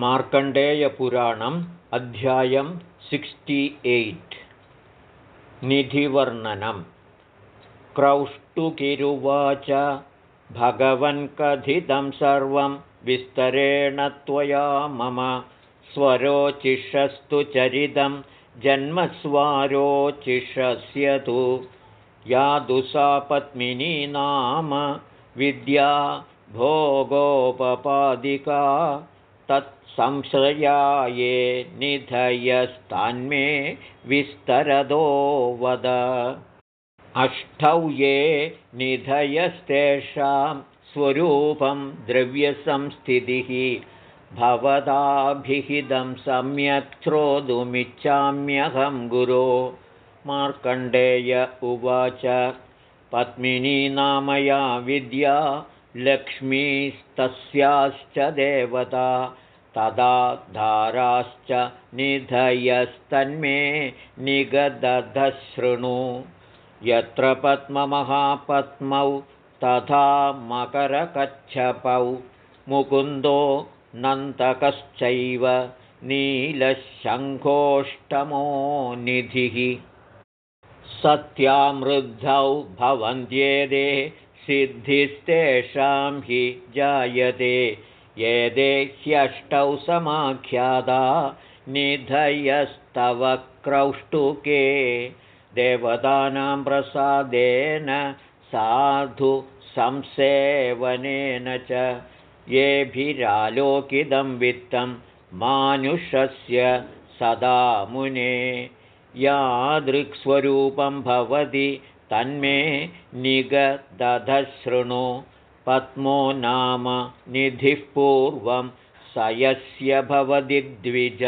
मार्कण्डेयपुराणम् अध्यायं sixty eight. निधिवर्णनं क्रौष्टुकिरुवाच भगवन्कथितं सर्वं विस्तरेण त्वया मम स्वरोचिषस्तु चरितं जन्मस्वारोचिषस्य तु यादुसापत्मिनी नाम विद्या भोगोपपादिका तत्संश्रयाये निधयस्तान्मे विस्तरदो वद। अष्टौ ये निधयस्तेषां स्वरूपं द्रव्यसंस्थितिः भवदाभिहितं सम्यक् श्रोतुमिच्छाम्यहं गुरो। मार्कण्डेय उवाच पद्मिनी नामया विद्या लक्ष्मीस्तस्याश्च देवता तदा धाराश्च निधयस्तन्मे निगदधशृणु। यत्र पद्ममहापद्मौ तथा मकरकच्छपौ मुकुन्दो नन्तकश्चैव नीलशङ्खोष्टमो निधिः। सत्यामृद्धौ भवन्त्येदे सिद्धिस्तेषां हि जायते। ये ह्यष्टौ समाख्यादा निधयस्तव क्रौष्टुके। देवतानां प्रसादेन साधु संसेवनेन च। येभिरालोकितं वित्तं मानुषस्य सदा मुने। यादृक्स्वरूपं भवति तन्मे निगदधशृणु। पद्मो नाम निधिः पूर्वं स यस्य भवति द्विज।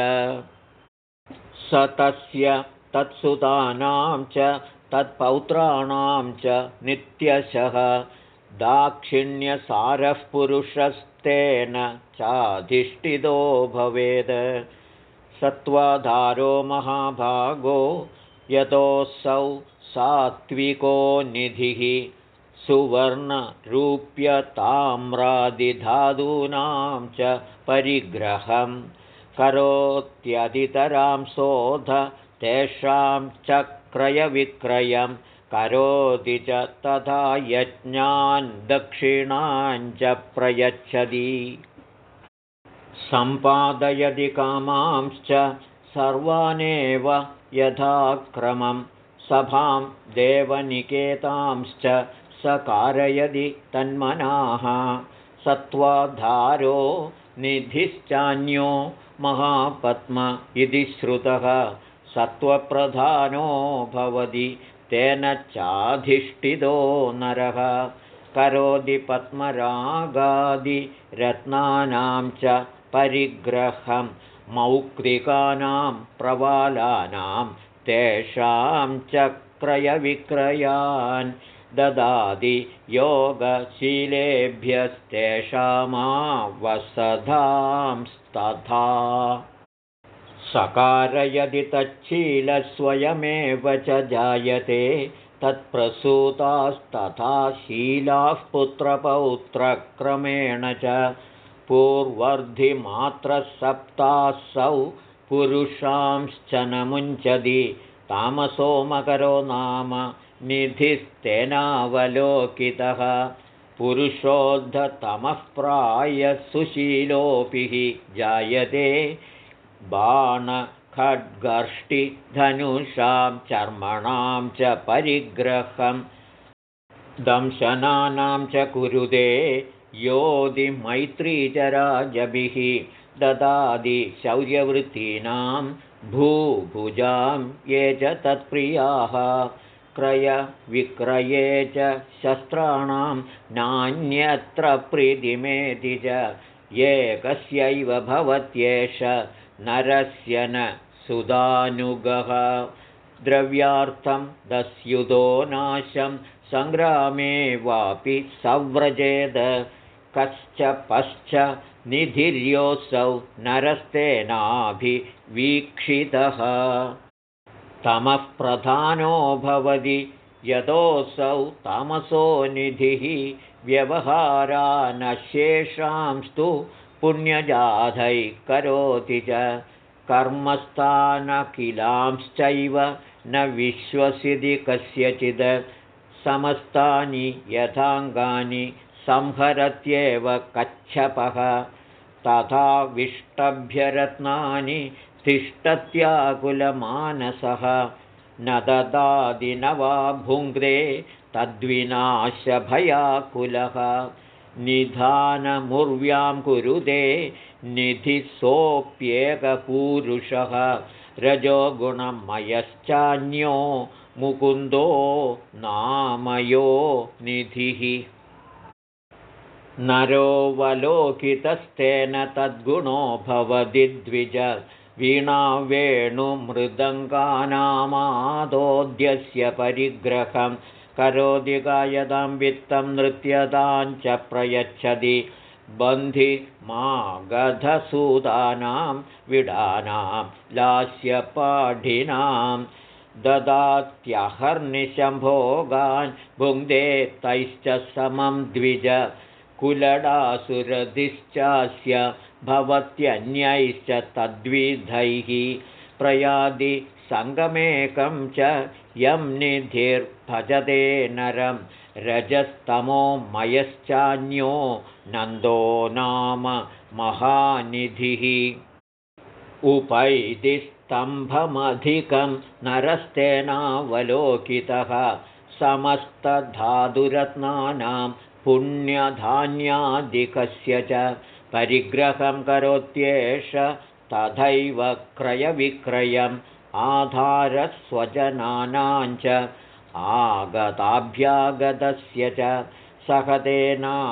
स तस्य तत्सुतानां च तत्पौत्राणां च नित्यशः। दाक्षिण्यसारः पुरुषस्तेन चाधिष्ठितो भवेद्। सत्त्वाधारो महाभागो यतोऽसौ सात्विको निधिः सुवर्णरूप्यताम्रादिधातूनां च परिग्रहं करोत्यधितरां शोध तेषां च क्रयविक्रयं करोति च तथा यज्ञान् दक्षिणाञ्च प्रयच्छति। सम्पादयति कामांश्च सर्वानेव यथाक्रमम् सभां देवनिकेतांश्च स कारयदि तन्मनाः। सत्त्वाधारो निधिश्चान्यो महापद्म इति श्रुतः। सत्त्वप्रधानो भवति तेन चाधिष्ठितो नरः। करोति पद्मरागादिरत्नानां च परिग्रहं मौक्तिकानां प्रवालानां तेषां च क्रयविक्रयान् ददाति योगशीलेभ्यस्तेषामावसधांस्तथा सकारयदि तच्छीलस्वयमेव च जायते तत्प्रसूतास्तथा शीलाः पुत्रपौत्रक्रमेण च पूर्वर्धिमात्रसप्तासौ पुरुषांश्च न मुञ्चति तामसो मकरो नाम निधिस्तेनावलोकितः पुरुषोद्धतमः प्रायसुशीलोऽपि जायते बाणखड्गर्ष्टिधनुषां चर्मणां च परिग्रहं दंशनानां च कुरुदे योधिमैत्रीचराजभिः ददादि शौर्यवृत्तीनां भूभुजां ये च तत्प्रियाः क्रयविक्रये च शस्त्राणां नान्यत्र प्रीतिमेति च एकस्यैव भवत्येष नरस्य न सुदानुगः द्रव्यार्थं दस्युतो नाशं सङ्ग्रामे वापि सव्रजेद कश्च पश्च निधिर्योऽसौ नरस्तेनाभिवीक्षितः। तमः प्रधानो भवति यतोऽसौ तमसो निधिः व्यवहारा न शेषांस्तु पुण्यजाधैः करोति च। कर्मस्थानखिलांश्चैव न विश्वसिति कस्यचिद्। समस्तानि यथाङ्गानि संहरत्येव कच्छपः। तथा विष्टभ्यरत्नानि तिष्ठत्याकुलमानसः। न ददादि न वा भुङ्क्ते तद्विनाशभयाकुलः। निधानमुर्व्यां कुरुते निधिसोऽप्येकपूरुषः। रजोगुणमयश्चान्यो मुकुन्दो नामयो निधिः नरोवलोकितस्तेन तद्गुणो भवति द्विज। वीणावेणुमृदङ्गानामादोद्यस्य परिग्रहं। करोति गायतां वित्तं नृत्यतां च प्रयच्छति। बन्धि मा गधसूदानां विडानां लास्यपाढिनां ददात्यहर्निशम्भोगान् भुङ्क्ते तैश्च समं द्विज कुलडासुरधिश्चास्य भवत्यन्यैश्च तद्विधैः प्रयादि सङ्गमेकं च यं निधिर्भजते नरं रजस्तमो मयश्चान्यो नन्दो नाम महानिधिः। उपैतिस्तम्भमधिकं नरस्तेनावलोकितः समस्तधातुरत्नानां पुण्यधान्यादिकस्य च परिग्रहं करोत्येष तथैव क्रयविक्रयम् आधारस्वजनानां च आगताभ्यागतस्य च सहतेनापमानोक्रिं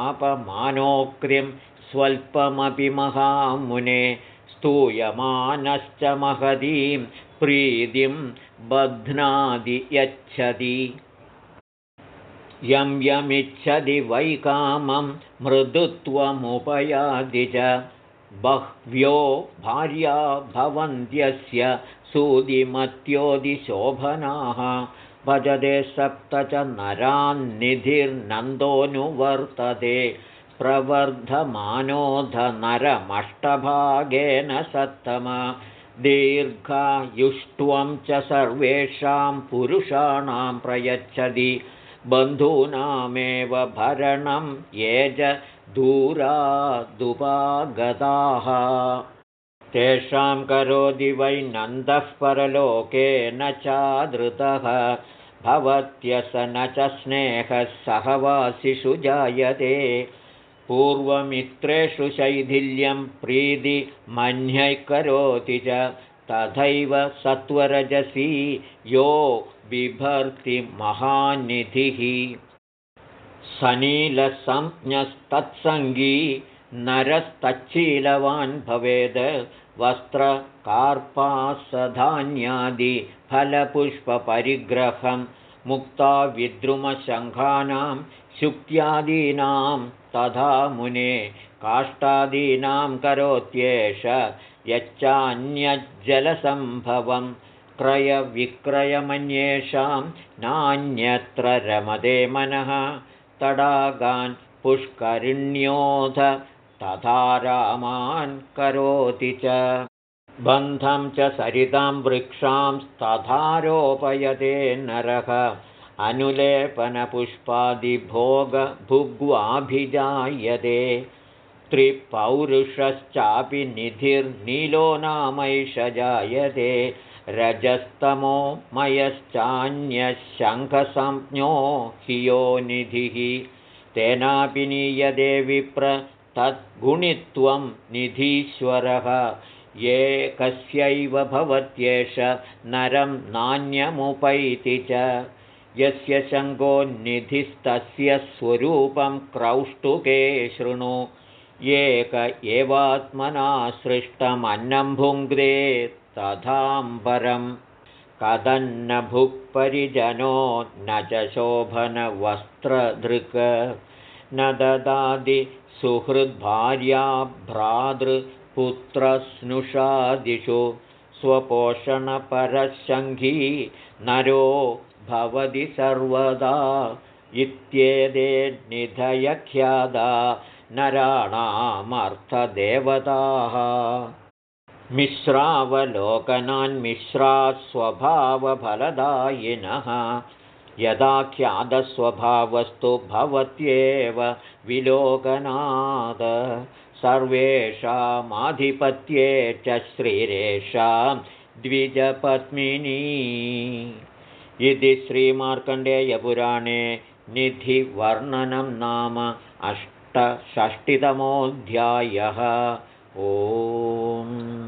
स्वल्पमपि महामुने स्तूयमानश्च महतीं प्रीतिं बध्नादि यच्छति यं यमिच्छति वैकामं मृदुत्वमुपयादि च। बह्व्यो भार्या भवन्त्यस्य सूदिमत्योदिशोभनाः भजते सप्त च नरान्निधिर्नन्दोऽनुवर्तते। प्रवर्धमानोधनरमष्टभागेन सत्तम। दीर्घायुष्ट्वं च सर्वेषां पुरुषाणां प्रयच्छति बन्धूनामेव भरणं ये च दूरादुपागताः तेषां करोति वै नन्दः परलोकेन चादृतः। भवत्यस न च स्नेहः सहवासिषु जायते। पूर्वमित्रेषु शैथिल्यं प्रीतिमन्यैः करोति च तथैव सत्वरजसी यो बिभर्ति महानिधिः। सनीलसंज्ञस्तत्सङ्गी नरस्तच्छीलवान् भवेद् वस्त्रकार्पासधान्यादिफलपुष्पपरिग्रहं मुक्ता विद्रुमशङ्खानां शुक्त्यादीनां तथा मुने काष्ठादीनां करोत्येष यच्चान्यज्जलसम्भवं क्रयविक्रयमन्येषां नान्यत्र रमते मनः तडागान् पुष्करिण्योध तथा रामान् करोति च। बन्धं च सरितां वृक्षांस्तथारोपयते नरः। अनुलेपनपुष्पादिभोगभुग्वाभिजायते त्रिपौरुषश्चापि निधिर्नीलो नामैष जायते। रजस्तमो मयश्चान्यशङ्खसंज्ञो हि यो निधिः। तेनापि नीयते विप्र तद्गुणित्वं निधीश्वरः। ये कस्यैव भवत्येष नरं नान्यमुपैति च। यस्य शङ्कोनिधिस्तस्य स्वरूपं क्रौष्टुके शृणु एक एवात्मना सृष्टमन्नं भुङ्क्ते तथाम्बरं कदन्न भुक्परिजनो न च शोभनवस्त्रधृक्। न ददाति सुहृद्भार्या भ्रातृपुत्रस्नुषादिषु। स्वपोषणपरशङ्घी नरो भवति सर्वदा। इत्येते निधयख्यादा नराणामर्थदेवताः। मिश्रावलोकनान्मिश्रास्वभावफलदायिनः। यदाख्यातस्वभावस्तु भवत्येव विलोकनाद सर्वेषामाधिपत्ये च श्रीरेषां द्विजपत्मिनी इति श्रीमार्कण्डेयपुराणे निधिवर्णनं नाम अष्टषष्टितमोऽध्यायः ओम्